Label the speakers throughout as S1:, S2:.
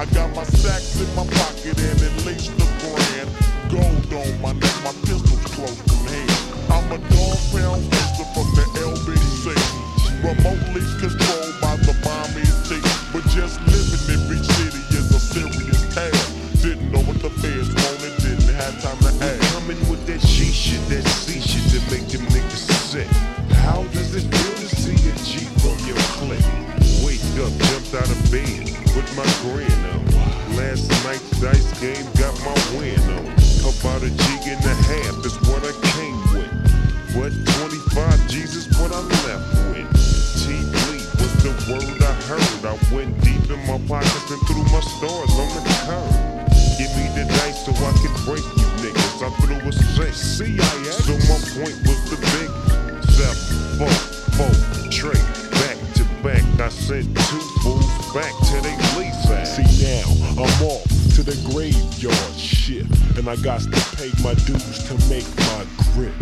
S1: I got my stacks in my pocket and at least a grand. Gold on my neck, my pistol's close to hand. I'm a dog pound fister from the LBC. Remotely controlled by the mommy T. But just living in Beach City is a serious task. Didn't know what the feds wanted, didn't have time to ask.
S2: Coming with that G shit, that C shit to make them niggas sick. How does it feel to see a G from your clique? Up, jumped out of bed, put my grin on. Last night's dice game got my win on. About a G and a half is what I came with. But 25 G's is what I'm left with. T bleed was the word I heard. I went deep in my pockets and threw my stars on the curb. Give me the dice so I can break you niggas. I threw a six. CIA. So my point was the big seven, four, four, I sent two fools back to they ass.
S1: See now, I'm off to the graveyard shift. And I got to pay my dues to make my grip.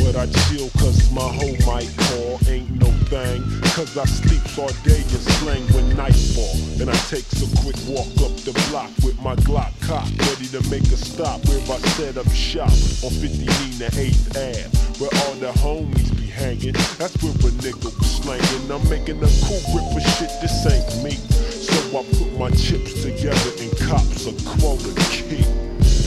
S1: But I chill cause my hoe might call, ain't thing. Cause I sleep all day and slang when nightfall. And I takes a quick walk up the block with my Glock cock, ready to make a stop where I set up shop on 50 Nina 8th Ave, where all the homies be hanging. That's where a nigga was slanging. I'm making a cool grip of shit, this ain't me. So I put my chips together and cops a quota key.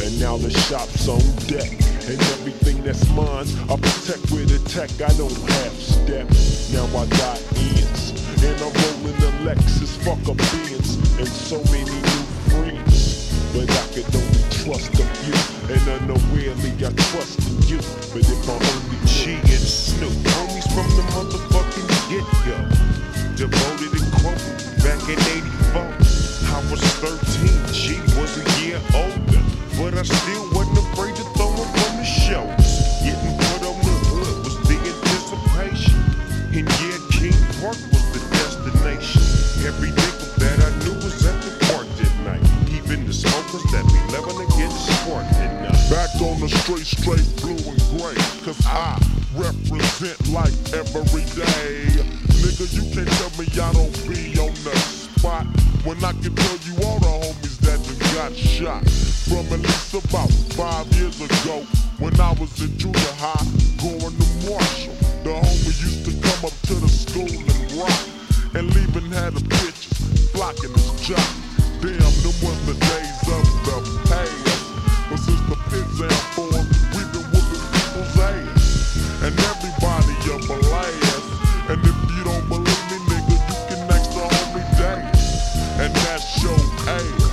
S1: And now the shop's on deck. And everything that's mine, I protect with a tech. I don't have step. Now I got ends. And I'm rolling a Lexus, fuck a Benz. And so many new friends. But I could only trust a few. And unawarely I trust in you. But if I only
S2: G and Snoop, homies from the motherfucking get-go. Devoted and quoted back in 84. I was 13, G was a year older. But I still wasn't smokers that be living to get sparked at.
S1: Back on the straight, straight blue and gray. Cause I represent life every day. Nigga, you can't tell me I don't be on the spot. When I can tell you all the homies that got shot. From at least about five years ago. When I was in junior high, going to Marshall. The homie used to come up to the school and rock. And leaving had the bitches blocking his jock. Damn, them was the days of the past. But since the and we've been whooping people's ass. And everybody a blast. And if you don't believe me, nigga, you can ask the homie Dave. And that's your ass.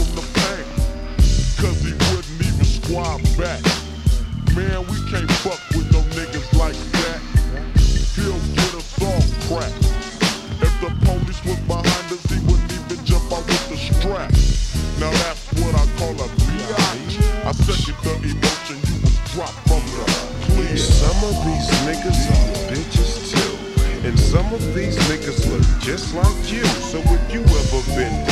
S1: From the pain. Cause he wouldn't even squad back. Man, we can't fuck with no niggas like that. He'll get us all cracked. If the police was behind us, he wouldn't even jump out with the strap. Now that's what I call a biatch. I second the emotion you was dropped from the clear.
S2: Some of these niggas are bitches too. And some of these niggas look just like you. So if you ever been